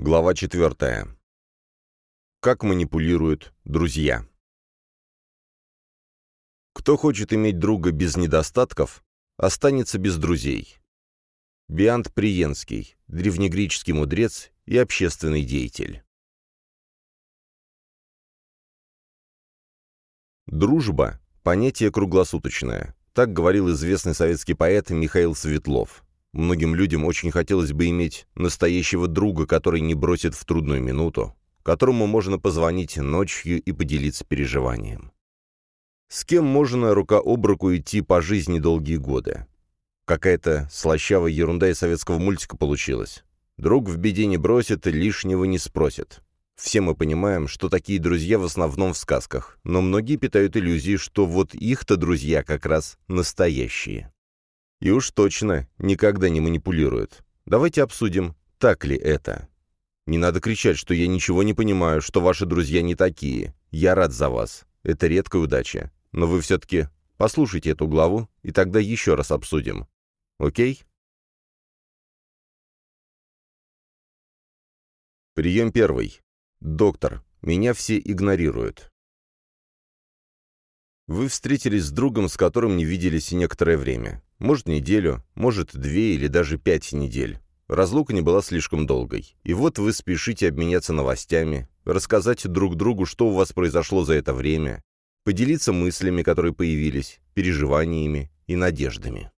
Глава 4. Как манипулируют друзья. Кто хочет иметь друга без недостатков, останется без друзей. Биант Приенский, древнегреческий мудрец и общественный деятель. Дружба – понятие круглосуточное. Так говорил известный советский поэт Михаил Светлов. Многим людям очень хотелось бы иметь настоящего друга, который не бросит в трудную минуту, которому можно позвонить ночью и поделиться переживанием. С кем можно рука об руку идти по жизни долгие годы? Какая-то слащавая ерунда из советского мультика получилась. Друг в беде не бросит, лишнего не спросит. Все мы понимаем, что такие друзья в основном в сказках, но многие питают иллюзии, что вот их-то друзья как раз настоящие. И уж точно никогда не манипулируют. Давайте обсудим, так ли это. Не надо кричать, что я ничего не понимаю, что ваши друзья не такие. Я рад за вас. Это редкая удача. Но вы все-таки послушайте эту главу, и тогда еще раз обсудим. Окей? Прием первый. Доктор, меня все игнорируют. Вы встретились с другом, с которым не виделись некоторое время. Может, неделю, может, две или даже пять недель. Разлука не была слишком долгой. И вот вы спешите обменяться новостями, рассказать друг другу, что у вас произошло за это время, поделиться мыслями, которые появились, переживаниями и надеждами.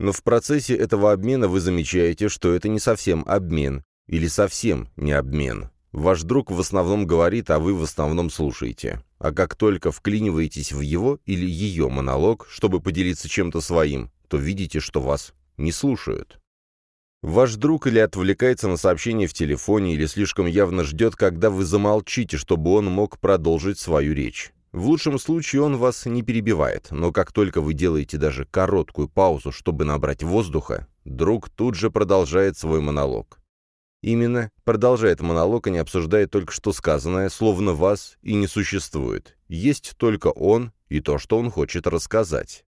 Но в процессе этого обмена вы замечаете, что это не совсем обмен, или совсем не обмен. Ваш друг в основном говорит, а вы в основном слушаете. А как только вклиниваетесь в его или ее монолог, чтобы поделиться чем-то своим, то видите, что вас не слушают. Ваш друг или отвлекается на сообщение в телефоне, или слишком явно ждет, когда вы замолчите, чтобы он мог продолжить свою речь. В лучшем случае он вас не перебивает, но как только вы делаете даже короткую паузу, чтобы набрать воздуха, друг тут же продолжает свой монолог. Именно продолжает монолог, а не обсуждает только что сказанное, словно вас и не существует. Есть только он и то, что он хочет рассказать.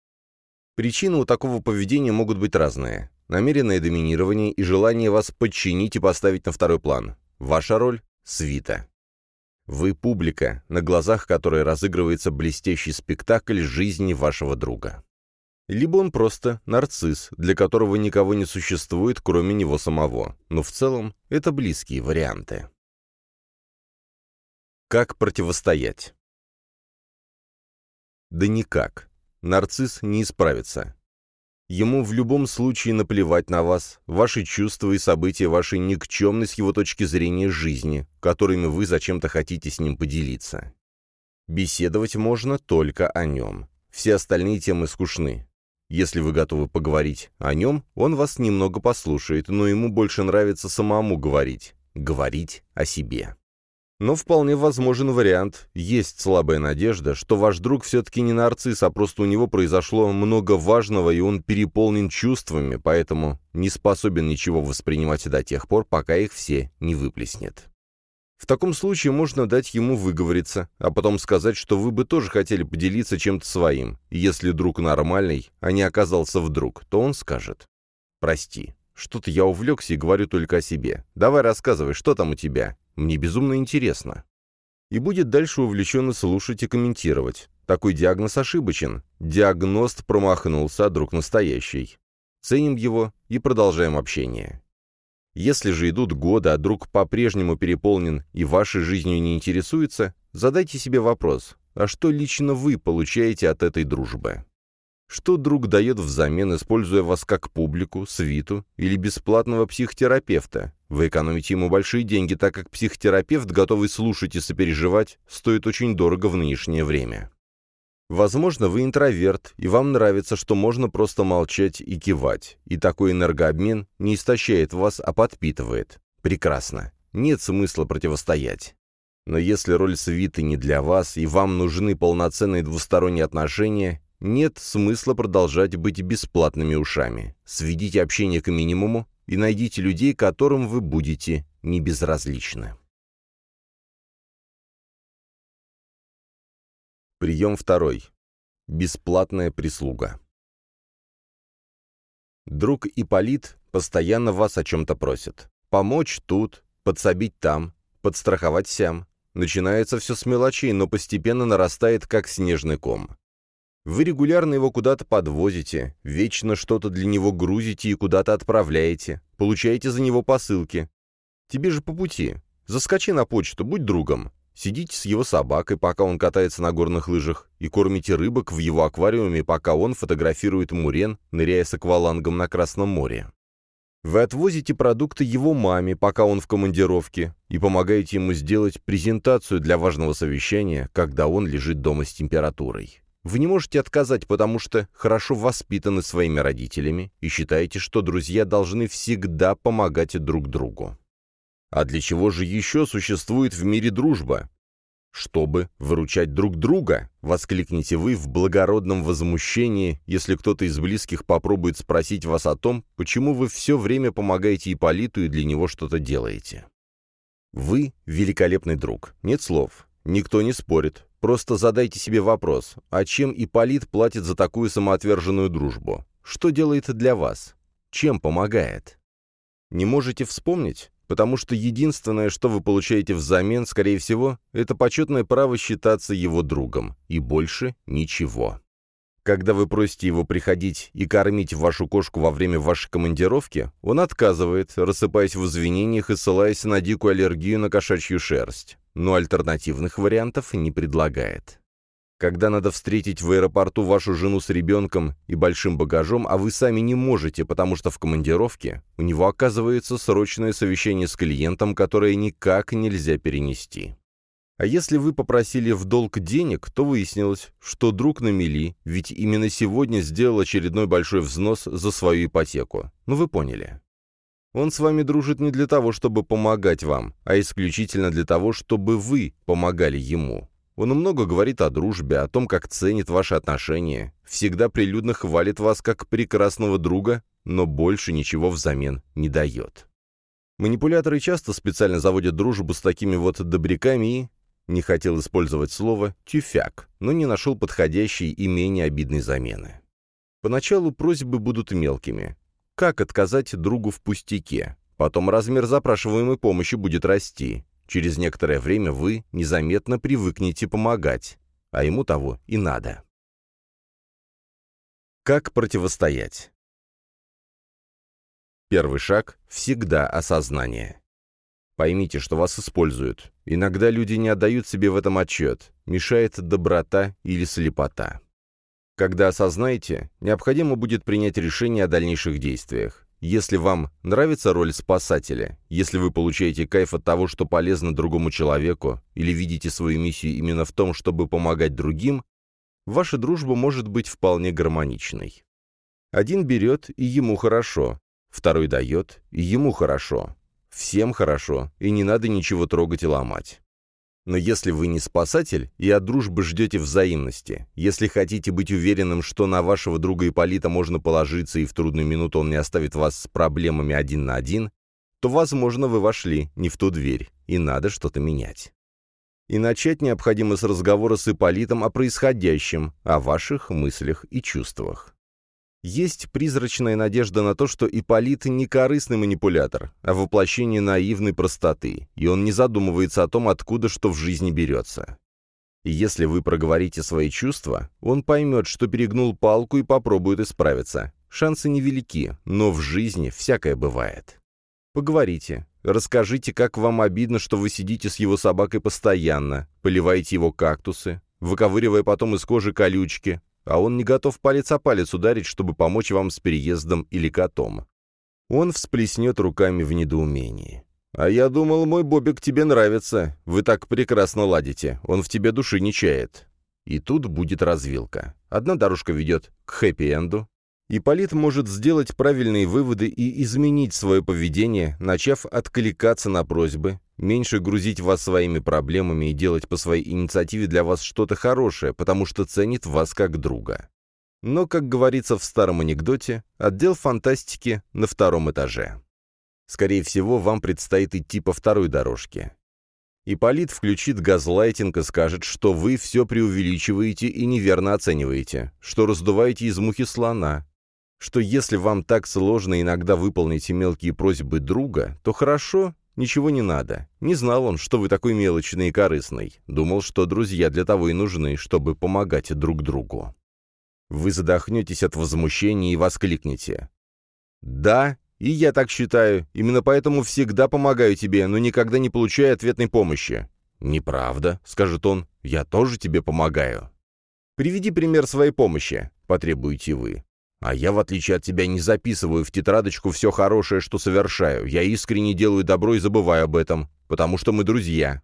Причины у такого поведения могут быть разные. Намеренное доминирование и желание вас подчинить и поставить на второй план. Ваша роль — свита. Вы публика, на глазах которой разыгрывается блестящий спектакль жизни вашего друга либо он просто нарцисс, для которого никого не существует, кроме него самого. Но в целом это близкие варианты. Как противостоять? Да никак. Нарцисс не исправится. Ему в любом случае наплевать на вас, ваши чувства и события вашей никчемной с его точки зрения жизни, которыми вы зачем-то хотите с ним поделиться. Беседовать можно только о нем. Все остальные темы скучны. Если вы готовы поговорить о нем, он вас немного послушает, но ему больше нравится самому говорить. Говорить о себе. Но вполне возможен вариант, есть слабая надежда, что ваш друг все-таки не нарцисс, а просто у него произошло много важного, и он переполнен чувствами, поэтому не способен ничего воспринимать до тех пор, пока их все не выплеснет. В таком случае можно дать ему выговориться, а потом сказать, что вы бы тоже хотели поделиться чем-то своим. Если друг нормальный, а не оказался вдруг, то он скажет. «Прости, что-то я увлекся и говорю только о себе. Давай рассказывай, что там у тебя? Мне безумно интересно». И будет дальше увлеченно слушать и комментировать. Такой диагноз ошибочен. Диагност промахнулся, а друг настоящий. Ценим его и продолжаем общение. Если же идут годы, а друг по-прежнему переполнен и вашей жизнью не интересуется, задайте себе вопрос, а что лично вы получаете от этой дружбы? Что друг дает взамен, используя вас как публику, свиту или бесплатного психотерапевта? Вы экономите ему большие деньги, так как психотерапевт, готовый слушать и сопереживать, стоит очень дорого в нынешнее время. Возможно, вы интроверт, и вам нравится, что можно просто молчать и кивать, и такой энергообмен не истощает вас, а подпитывает. Прекрасно. Нет смысла противостоять. Но если роль свиты не для вас, и вам нужны полноценные двусторонние отношения, нет смысла продолжать быть бесплатными ушами. Сведите общение к минимуму и найдите людей, которым вы будете не Прием второй. Бесплатная прислуга. Друг Ипполит постоянно вас о чем-то просит. Помочь тут, подсобить там, подстраховать сям. Начинается все с мелочей, но постепенно нарастает, как снежный ком. Вы регулярно его куда-то подвозите, вечно что-то для него грузите и куда-то отправляете, получаете за него посылки. Тебе же по пути. Заскочи на почту, будь другом. Сидите с его собакой, пока он катается на горных лыжах, и кормите рыбок в его аквариуме, пока он фотографирует мурен, ныряя с аквалангом на Красном море. Вы отвозите продукты его маме, пока он в командировке, и помогаете ему сделать презентацию для важного совещания, когда он лежит дома с температурой. Вы не можете отказать, потому что хорошо воспитаны своими родителями и считаете, что друзья должны всегда помогать друг другу. А для чего же еще существует в мире дружба? «Чтобы выручать друг друга!» — воскликнете вы в благородном возмущении, если кто-то из близких попробует спросить вас о том, почему вы все время помогаете Иполиту и для него что-то делаете. Вы — великолепный друг. Нет слов. Никто не спорит. Просто задайте себе вопрос, а чем Ипполит платит за такую самоотверженную дружбу? Что делает для вас? Чем помогает? Не можете вспомнить? Потому что единственное, что вы получаете взамен, скорее всего, это почетное право считаться его другом. И больше ничего. Когда вы просите его приходить и кормить вашу кошку во время вашей командировки, он отказывает, рассыпаясь в извинениях и ссылаясь на дикую аллергию на кошачью шерсть но альтернативных вариантов не предлагает. Когда надо встретить в аэропорту вашу жену с ребенком и большим багажом, а вы сами не можете, потому что в командировке, у него оказывается срочное совещание с клиентом, которое никак нельзя перенести. А если вы попросили в долг денег, то выяснилось, что друг на мели, ведь именно сегодня сделал очередной большой взнос за свою ипотеку. Ну вы поняли. Он с вами дружит не для того, чтобы помогать вам, а исключительно для того, чтобы вы помогали ему. Он много говорит о дружбе, о том, как ценит ваши отношения, всегда прилюдно хвалит вас как прекрасного друга, но больше ничего взамен не дает. Манипуляторы часто специально заводят дружбу с такими вот добряками и... Не хотел использовать слово «тюфяк», но не нашел подходящей и менее обидной замены. Поначалу просьбы будут мелкими. Как отказать другу в пустяке? Потом размер запрашиваемой помощи будет расти. Через некоторое время вы незаметно привыкнете помогать, а ему того и надо. Как противостоять? Первый шаг – всегда осознание. Поймите, что вас используют. Иногда люди не отдают себе в этом отчет. Мешает доброта или слепота. Когда осознаете, необходимо будет принять решение о дальнейших действиях. Если вам нравится роль спасателя, если вы получаете кайф от того, что полезно другому человеку, или видите свою миссию именно в том, чтобы помогать другим, ваша дружба может быть вполне гармоничной. Один берет, и ему хорошо, второй дает, и ему хорошо. Всем хорошо, и не надо ничего трогать и ломать. Но если вы не спасатель и от дружбы ждете взаимности, если хотите быть уверенным, что на вашего друга Ипполита можно положиться и в трудную минуту он не оставит вас с проблемами один на один, то, возможно, вы вошли не в ту дверь, и надо что-то менять. И начать необходимо с разговора с Ипполитом о происходящем, о ваших мыслях и чувствах. Есть призрачная надежда на то, что Ипполит не корыстный манипулятор, а воплощение наивной простоты, и он не задумывается о том, откуда что в жизни берется. И если вы проговорите свои чувства, он поймет, что перегнул палку и попробует исправиться. Шансы невелики, но в жизни всякое бывает. Поговорите, расскажите, как вам обидно, что вы сидите с его собакой постоянно, поливаете его кактусы, выковыривая потом из кожи колючки, а он не готов палец о палец ударить, чтобы помочь вам с переездом или котом. Он всплеснет руками в недоумении. «А я думал, мой Бобик тебе нравится. Вы так прекрасно ладите. Он в тебе души не чает». И тут будет развилка. Одна дорожка ведет к хэппи-энду. Ипполит может сделать правильные выводы и изменить свое поведение, начав откликаться на просьбы, меньше грузить вас своими проблемами и делать по своей инициативе для вас что-то хорошее, потому что ценит вас как друга. Но, как говорится в старом анекдоте, отдел фантастики на втором этаже. Скорее всего, вам предстоит идти по второй дорожке. Ипполит включит газлайтинг и скажет, что вы все преувеличиваете и неверно оцениваете, что раздуваете из мухи слона, что если вам так сложно иногда выполнить мелкие просьбы друга, то хорошо, ничего не надо. Не знал он, что вы такой мелочный и корыстный. Думал, что друзья для того и нужны, чтобы помогать друг другу. Вы задохнетесь от возмущения и воскликнете. «Да, и я так считаю. Именно поэтому всегда помогаю тебе, но никогда не получаю ответной помощи». «Неправда», — скажет он, — «я тоже тебе помогаю». «Приведи пример своей помощи», — потребуете вы. А я, в отличие от тебя, не записываю в тетрадочку все хорошее, что совершаю. Я искренне делаю добро и забываю об этом, потому что мы друзья.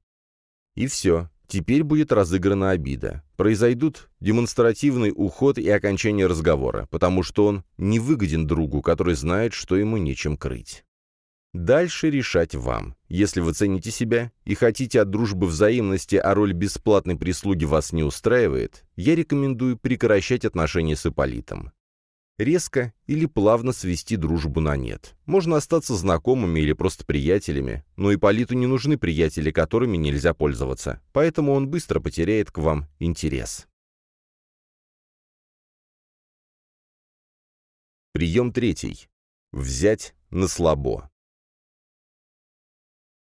И все. Теперь будет разыграна обида. Произойдут демонстративный уход и окончание разговора, потому что он не выгоден другу, который знает, что ему нечем крыть. Дальше решать вам. Если вы цените себя и хотите от дружбы взаимности, а роль бесплатной прислуги вас не устраивает, я рекомендую прекращать отношения с Ипполитом резко или плавно свести дружбу на нет. Можно остаться знакомыми или просто приятелями, но Ипполиту не нужны приятели, которыми нельзя пользоваться, поэтому он быстро потеряет к вам интерес. Прием третий. Взять на слабо.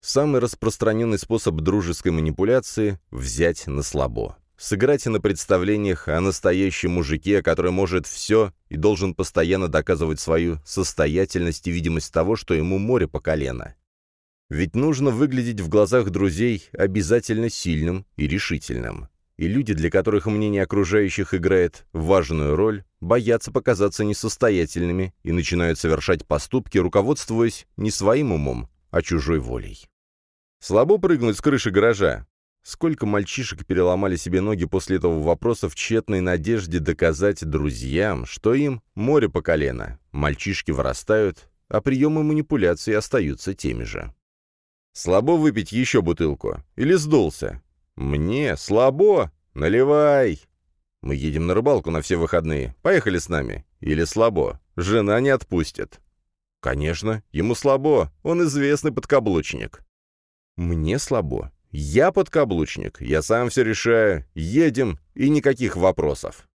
Самый распространенный способ дружеской манипуляции – взять на слабо. Сыграйте на представлениях о настоящем мужике, который может все и должен постоянно доказывать свою состоятельность и видимость того, что ему море по колено. Ведь нужно выглядеть в глазах друзей обязательно сильным и решительным. И люди, для которых мнение окружающих играет важную роль, боятся показаться несостоятельными и начинают совершать поступки, руководствуясь не своим умом, а чужой волей. Слабо прыгнуть с крыши гаража, Сколько мальчишек переломали себе ноги после этого вопроса в тщетной надежде доказать друзьям, что им море по колено. Мальчишки вырастают, а приемы манипуляции остаются теми же. «Слабо выпить еще бутылку? Или сдулся?» «Мне? Слабо? Наливай!» «Мы едем на рыбалку на все выходные. Поехали с нами. Или слабо? Жена не отпустит». «Конечно, ему слабо. Он известный подкаблучник». «Мне слабо. Я подкаблучник, я сам все решаю, едем, и никаких вопросов.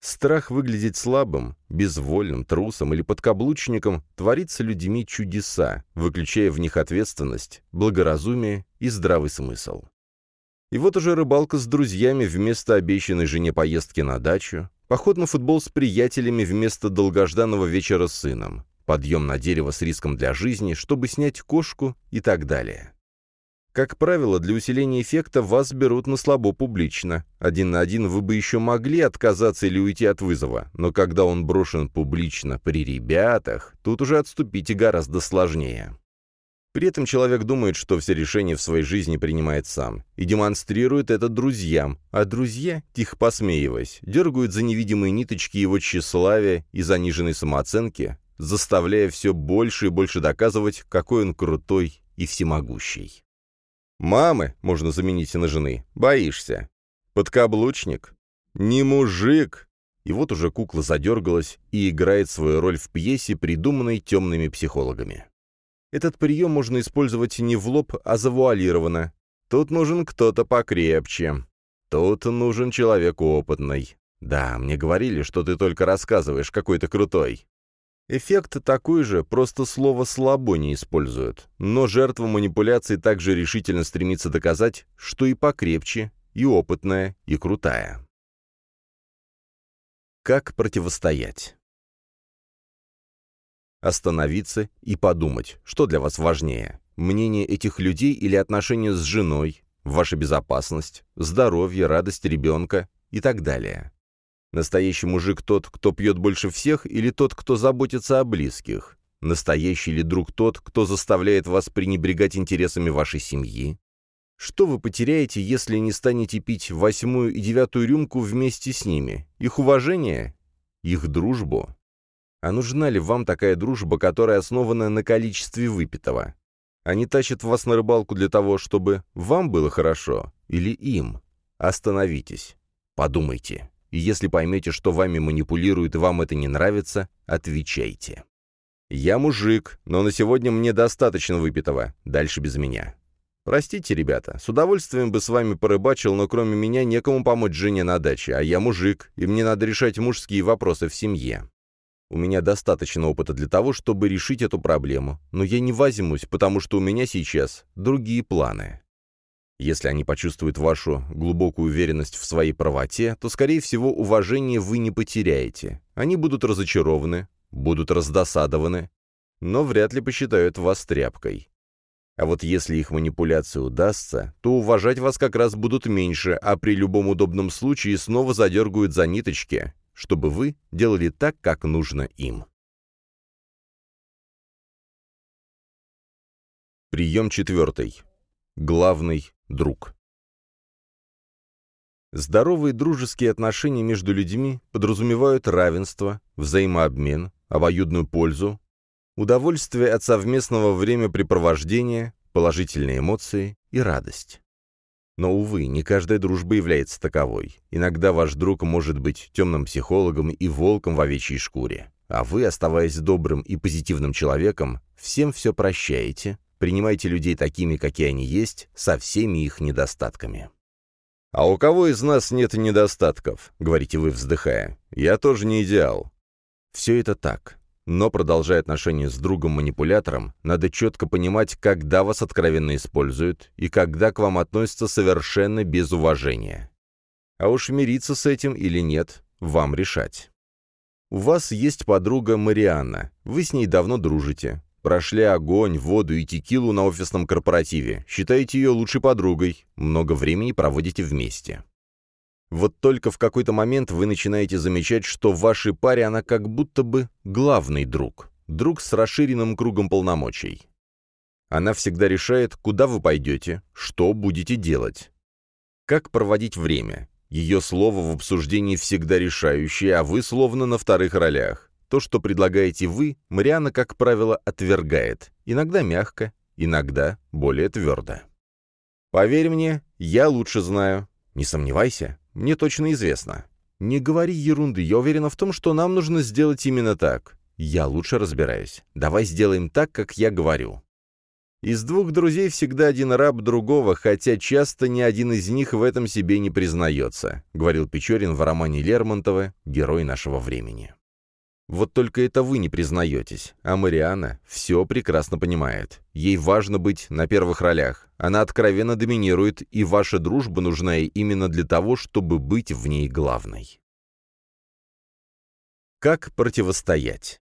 Страх выглядеть слабым, безвольным, трусом или подкаблучником творится людьми чудеса, выключая в них ответственность, благоразумие и здравый смысл. И вот уже рыбалка с друзьями вместо обещанной жене поездки на дачу, поход на футбол с приятелями вместо долгожданного вечера с сыном, подъем на дерево с риском для жизни, чтобы снять кошку и так далее. Как правило, для усиления эффекта вас берут на слабо публично. Один на один вы бы еще могли отказаться или уйти от вызова, но когда он брошен публично при ребятах, тут уже отступите гораздо сложнее. При этом человек думает, что все решения в своей жизни принимает сам, и демонстрирует это друзьям, а друзья, тихо посмеиваясь, дергают за невидимые ниточки его тщеславия и заниженной самооценки, заставляя все больше и больше доказывать, какой он крутой и всемогущий. Мамы можно заменить на жены. Боишься. Подкаблучник. Не мужик. И вот уже кукла задергалась и играет свою роль в пьесе, придуманной темными психологами. Этот прием можно использовать не в лоб, а завуалированно. Тут нужен кто-то покрепче. Тут нужен человек опытный. Да, мне говорили, что ты только рассказываешь, какой ты крутой. Эффект такой же, просто слово «слабо» не используют. Но жертва манипуляции также решительно стремится доказать, что и покрепче, и опытная, и крутая. Как противостоять? Остановиться и подумать, что для вас важнее. Мнение этих людей или отношения с женой, ваша безопасность, здоровье, радость ребенка и так далее. Настоящий мужик тот, кто пьет больше всех, или тот, кто заботится о близких? Настоящий ли друг тот, кто заставляет вас пренебрегать интересами вашей семьи? Что вы потеряете, если не станете пить восьмую и девятую рюмку вместе с ними? Их уважение? Их дружбу? А нужна ли вам такая дружба, которая основана на количестве выпитого? Они тащат вас на рыбалку для того, чтобы вам было хорошо? Или им? Остановитесь. Подумайте. И если поймете, что вами манипулируют и вам это не нравится, отвечайте. «Я мужик, но на сегодня мне достаточно выпитого. Дальше без меня». «Простите, ребята, с удовольствием бы с вами порыбачил, но кроме меня некому помочь жене на даче, а я мужик, и мне надо решать мужские вопросы в семье». У меня достаточно опыта для того, чтобы решить эту проблему, но я не возьмусь, потому что у меня сейчас другие планы. Если они почувствуют вашу глубокую уверенность в своей правоте, то, скорее всего, уважение вы не потеряете. Они будут разочарованы, будут раздосадованы, но вряд ли посчитают вас тряпкой. А вот если их манипуляция удастся, то уважать вас как раз будут меньше, а при любом удобном случае снова задергают за ниточки, чтобы вы делали так, как нужно им. Прием четвертый. Главный друг. Здоровые дружеские отношения между людьми подразумевают равенство, взаимообмен, обоюдную пользу, удовольствие от совместного времяпрепровождения, положительные эмоции и радость. Но, увы, не каждая дружба является таковой. Иногда ваш друг может быть темным психологом и волком в овечьей шкуре. А вы, оставаясь добрым и позитивным человеком, всем все прощаете, принимаете людей такими, какие они есть, со всеми их недостатками. «А у кого из нас нет недостатков?» — говорите вы, вздыхая. «Я тоже не идеал». Все это так. Но, продолжая отношения с другом-манипулятором, надо четко понимать, когда вас откровенно используют и когда к вам относятся совершенно без уважения. А уж мириться с этим или нет, вам решать. У вас есть подруга Марианна, вы с ней давно дружите. Прошли огонь, воду и текилу на офисном корпоративе, считаете ее лучшей подругой, много времени проводите вместе. Вот только в какой-то момент вы начинаете замечать, что в вашей паре она как будто бы главный друг, друг с расширенным кругом полномочий. Она всегда решает, куда вы пойдете, что будете делать. Как проводить время. Ее слово в обсуждении всегда решающее, а вы словно на вторых ролях. То, что предлагаете вы, Мариана, как правило, отвергает. Иногда мягко, иногда более твердо. Поверь мне, я лучше знаю. Не сомневайся, мне точно известно. Не говори ерунды, я уверена в том, что нам нужно сделать именно так. Я лучше разбираюсь. Давай сделаем так, как я говорю. Из двух друзей всегда один раб другого, хотя часто ни один из них в этом себе не признается, говорил Печорин в романе Лермонтова «Герой нашего времени». Вот только это вы не признаетесь, а Мариана все прекрасно понимает. Ей важно быть на первых ролях. Она откровенно доминирует, и ваша дружба нужна ей именно для того, чтобы быть в ней главной. Как противостоять?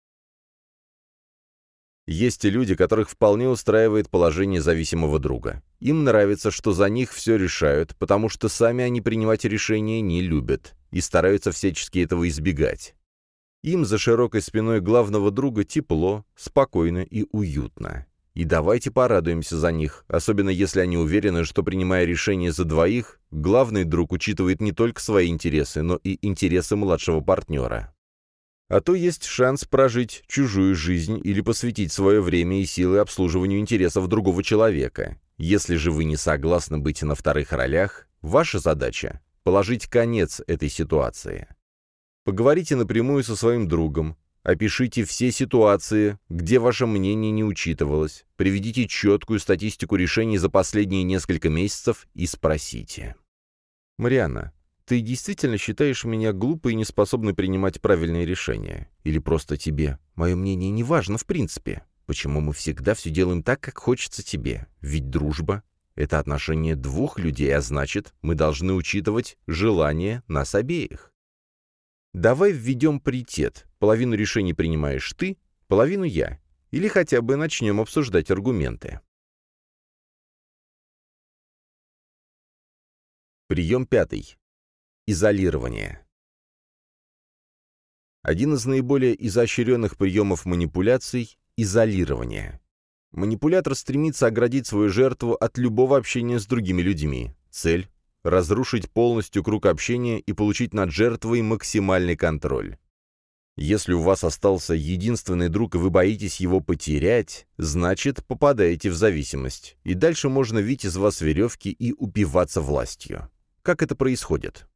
Есть и люди, которых вполне устраивает положение зависимого друга. Им нравится, что за них все решают, потому что сами они принимать решения не любят и стараются всячески этого избегать. Им за широкой спиной главного друга тепло, спокойно и уютно. И давайте порадуемся за них, особенно если они уверены, что, принимая решение за двоих, главный друг учитывает не только свои интересы, но и интересы младшего партнера. А то есть шанс прожить чужую жизнь или посвятить свое время и силы обслуживанию интересов другого человека. Если же вы не согласны быть на вторых ролях, ваша задача – положить конец этой ситуации. Поговорите напрямую со своим другом, опишите все ситуации, где ваше мнение не учитывалось, приведите четкую статистику решений за последние несколько месяцев и спросите. «Марианна, ты действительно считаешь меня глупой и неспособной принимать правильные решения? Или просто тебе мое мнение не важно в принципе? Почему мы всегда все делаем так, как хочется тебе? Ведь дружба — это отношение двух людей, а значит, мы должны учитывать желания нас обеих. Давай введем паритет. Половину решений принимаешь ты, половину я. Или хотя бы начнем обсуждать аргументы. Прием пятый. Изолирование. Один из наиболее изощренных приемов манипуляций – изолирование. Манипулятор стремится оградить свою жертву от любого общения с другими людьми. Цель разрушить полностью круг общения и получить над жертвой максимальный контроль. Если у вас остался единственный друг, и вы боитесь его потерять, значит, попадаете в зависимость, и дальше можно видеть из вас веревки и упиваться властью. Как это происходит?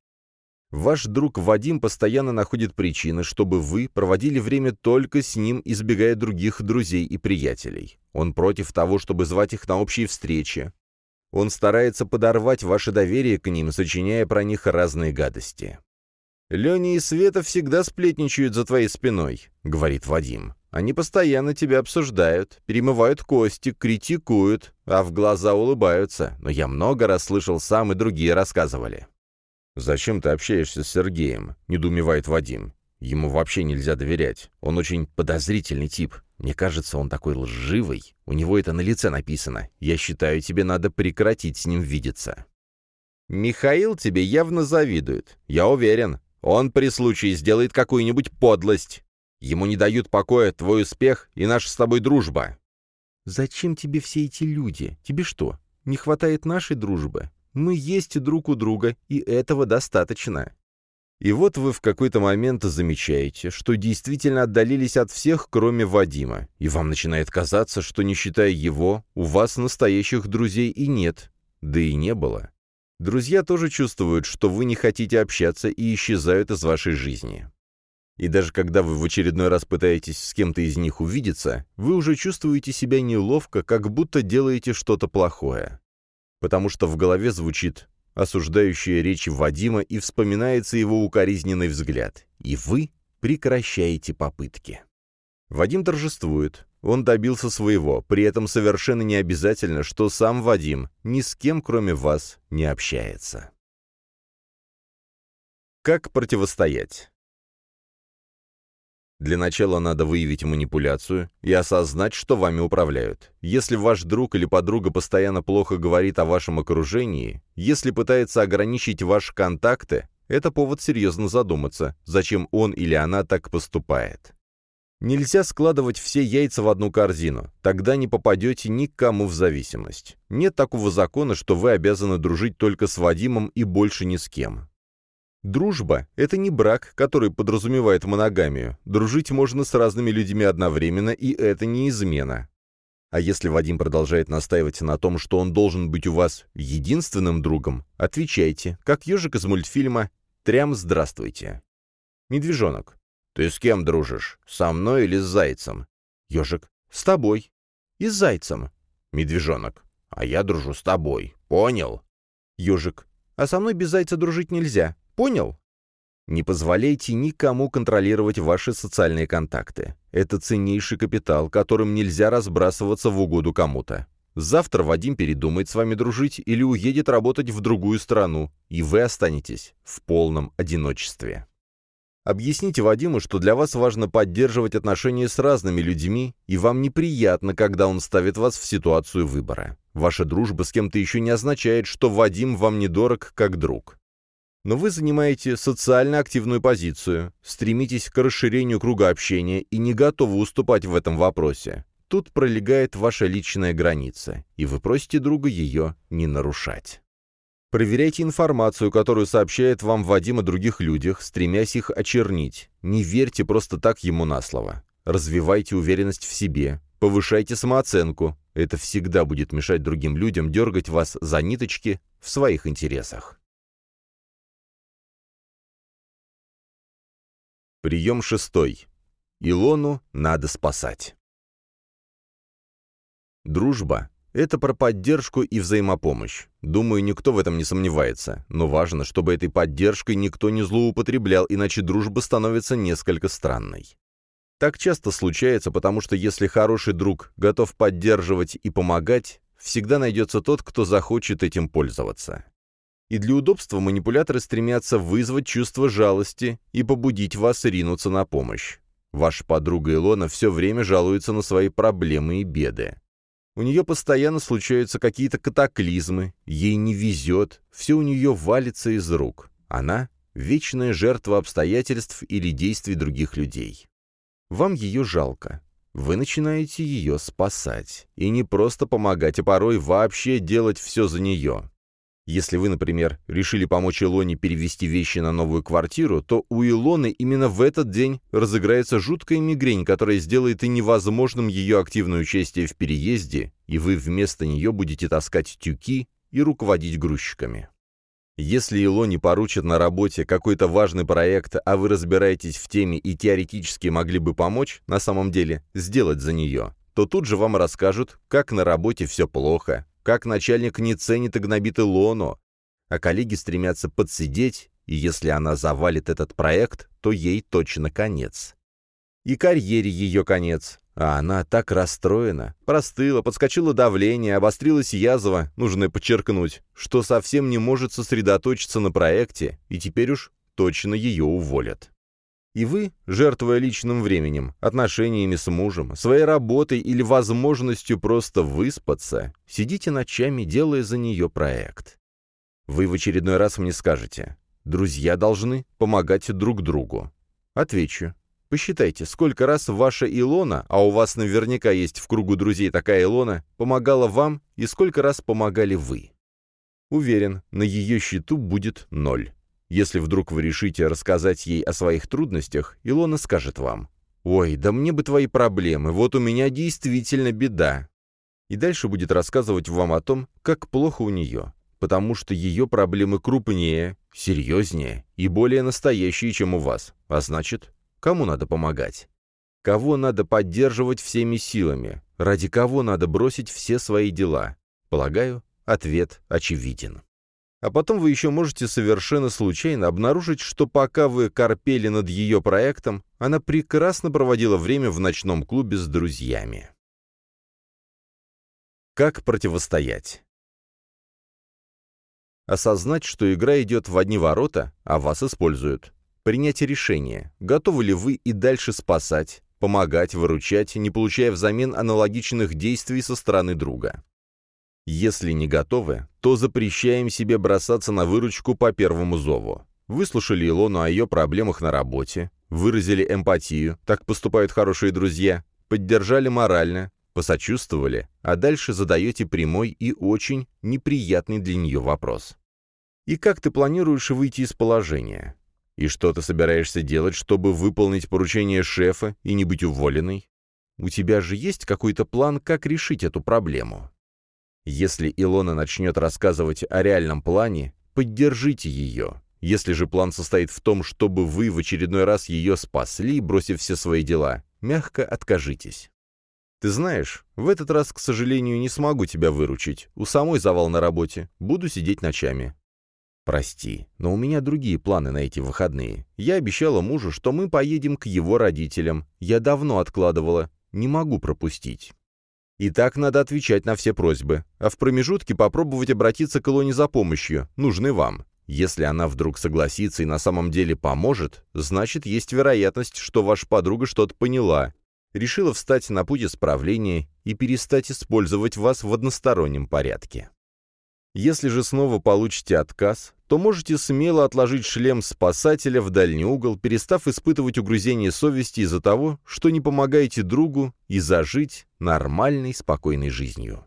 Ваш друг Вадим постоянно находит причины, чтобы вы проводили время только с ним, избегая других друзей и приятелей. Он против того, чтобы звать их на общие встречи. Он старается подорвать ваше доверие к ним, сочиняя про них разные гадости. «Леня и Света всегда сплетничают за твоей спиной», — говорит Вадим. «Они постоянно тебя обсуждают, перемывают кости, критикуют, а в глаза улыбаются. Но я много раз слышал сам, и другие рассказывали». «Зачем ты общаешься с Сергеем?» — недоумевает Вадим. «Ему вообще нельзя доверять. Он очень подозрительный тип. Мне кажется, он такой лживый. У него это на лице написано. Я считаю, тебе надо прекратить с ним видеться». «Михаил тебе явно завидует. Я уверен. Он при случае сделает какую-нибудь подлость. Ему не дают покоя твой успех и наша с тобой дружба». «Зачем тебе все эти люди? Тебе что, не хватает нашей дружбы? Мы есть друг у друга, и этого достаточно». И вот вы в какой-то момент замечаете, что действительно отдалились от всех, кроме Вадима, и вам начинает казаться, что, не считая его, у вас настоящих друзей и нет, да и не было. Друзья тоже чувствуют, что вы не хотите общаться и исчезают из вашей жизни. И даже когда вы в очередной раз пытаетесь с кем-то из них увидеться, вы уже чувствуете себя неловко, как будто делаете что-то плохое. Потому что в голове звучит осуждающая речь Вадима и вспоминается его укоризненный взгляд. И вы прекращаете попытки. Вадим торжествует. Он добился своего, при этом совершенно не обязательно, что сам Вадим ни с кем, кроме вас, не общается. Как противостоять? Для начала надо выявить манипуляцию и осознать, что вами управляют. Если ваш друг или подруга постоянно плохо говорит о вашем окружении, если пытается ограничить ваши контакты, это повод серьезно задуматься, зачем он или она так поступает. Нельзя складывать все яйца в одну корзину, тогда не попадете ни к кому в зависимость. Нет такого закона, что вы обязаны дружить только с Вадимом и больше ни с кем. Дружба — это не брак, который подразумевает моногамию. Дружить можно с разными людьми одновременно, и это не измена. А если Вадим продолжает настаивать на том, что он должен быть у вас единственным другом, отвечайте, как ежик из мультфильма «Трям здравствуйте». Медвежонок. «Ты с кем дружишь? Со мной или с зайцем?» Ежик. «С тобой». «И с зайцем». Медвежонок. «А я дружу с тобой. Понял?» Ежик. «А со мной без зайца дружить нельзя. Понял?» Не позволяйте никому контролировать ваши социальные контакты. Это ценнейший капитал, которым нельзя разбрасываться в угоду кому-то. Завтра Вадим передумает с вами дружить или уедет работать в другую страну, и вы останетесь в полном одиночестве. Объясните Вадиму, что для вас важно поддерживать отношения с разными людьми, и вам неприятно, когда он ставит вас в ситуацию выбора. Ваша дружба с кем-то еще не означает, что Вадим вам недорог как друг. Но вы занимаете социально активную позицию, стремитесь к расширению круга общения и не готовы уступать в этом вопросе. Тут пролегает ваша личная граница, и вы просите друга ее не нарушать. Проверяйте информацию, которую сообщает вам Вадим о других людях, стремясь их очернить. Не верьте просто так ему на слово. Развивайте уверенность в себе, повышайте самооценку. Это всегда будет мешать другим людям дергать вас за ниточки в своих интересах. Прием шестой. Илону надо спасать. Дружба это про поддержку и взаимопомощь. Думаю, никто в этом не сомневается. Но важно, чтобы этой поддержкой никто не злоупотреблял, иначе дружба становится несколько странной. Так часто случается, потому что если хороший друг готов поддерживать и помогать, всегда найдется тот, кто захочет этим пользоваться. И для удобства манипуляторы стремятся вызвать чувство жалости и побудить вас ринуться на помощь. Ваша подруга Илона все время жалуется на свои проблемы и беды. У нее постоянно случаются какие-то катаклизмы, ей не везет, все у нее валится из рук. Она — вечная жертва обстоятельств или действий других людей. Вам ее жалко. Вы начинаете ее спасать. И не просто помогать, а порой вообще делать все за нее. Если вы, например, решили помочь Илоне перевести вещи на новую квартиру, то у Илоны именно в этот день разыграется жуткая мигрень, которая сделает и невозможным ее активное участие в переезде, и вы вместо нее будете таскать тюки и руководить грузчиками. Если Илоне поручат на работе какой-то важный проект, а вы разбираетесь в теме и теоретически могли бы помочь, на самом деле, сделать за нее, то тут же вам расскажут, как на работе все плохо, как начальник не ценит и Илону, а коллеги стремятся подсидеть и если она завалит этот проект, то ей точно конец. И карьере ее конец. А она так расстроена, простыла, подскочило давление, обострилась язва, нужно подчеркнуть, что совсем не может сосредоточиться на проекте, и теперь уж точно ее уволят. И вы, жертвуя личным временем, отношениями с мужем, своей работой или возможностью просто выспаться, сидите ночами, делая за нее проект. Вы в очередной раз мне скажете, друзья должны помогать друг другу. Отвечу, посчитайте, сколько раз ваша Илона, а у вас наверняка есть в кругу друзей такая Илона, помогала вам и сколько раз помогали вы. Уверен, на ее счету будет ноль. Если вдруг вы решите рассказать ей о своих трудностях, Илона скажет вам, «Ой, да мне бы твои проблемы, вот у меня действительно беда». И дальше будет рассказывать вам о том, как плохо у нее, потому что ее проблемы крупнее, серьезнее и более настоящие, чем у вас. А значит, кому надо помогать? Кого надо поддерживать всеми силами? Ради кого надо бросить все свои дела? Полагаю, ответ очевиден. А потом вы еще можете совершенно случайно обнаружить, что пока вы корпели над ее проектом, она прекрасно проводила время в ночном клубе с друзьями. Как противостоять? Осознать, что игра идет в одни ворота, а вас используют. Принять решение, готовы ли вы и дальше спасать, помогать, выручать, не получая взамен аналогичных действий со стороны друга. Если не готовы, то запрещаем себе бросаться на выручку по первому зову. Выслушали Илону о ее проблемах на работе, выразили эмпатию, так поступают хорошие друзья, поддержали морально, посочувствовали, а дальше задаете прямой и очень неприятный для нее вопрос. И как ты планируешь выйти из положения? И что ты собираешься делать, чтобы выполнить поручение шефа и не быть уволенной? У тебя же есть какой-то план, как решить эту проблему? Если Илона начнет рассказывать о реальном плане, поддержите ее. Если же план состоит в том, чтобы вы в очередной раз ее спасли, бросив все свои дела, мягко откажитесь. Ты знаешь, в этот раз, к сожалению, не смогу тебя выручить. У самой завал на работе. Буду сидеть ночами. Прости, но у меня другие планы на эти выходные. Я обещала мужу, что мы поедем к его родителям. Я давно откладывала. Не могу пропустить. И так надо отвечать на все просьбы, а в промежутке попробовать обратиться к Илоне за помощью, нужны вам. Если она вдруг согласится и на самом деле поможет, значит, есть вероятность, что ваша подруга что-то поняла, решила встать на путь исправления и перестать использовать вас в одностороннем порядке. Если же снова получите отказ, то можете смело отложить шлем спасателя в дальний угол, перестав испытывать угрызение совести из-за того, что не помогаете другу и зажить нормальной, спокойной жизнью.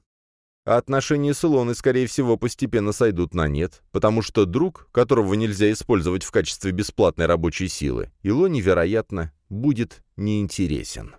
А отношения с Илоной, скорее всего, постепенно сойдут на нет, потому что друг, которого нельзя использовать в качестве бесплатной рабочей силы, Илоне, вероятно, будет неинтересен.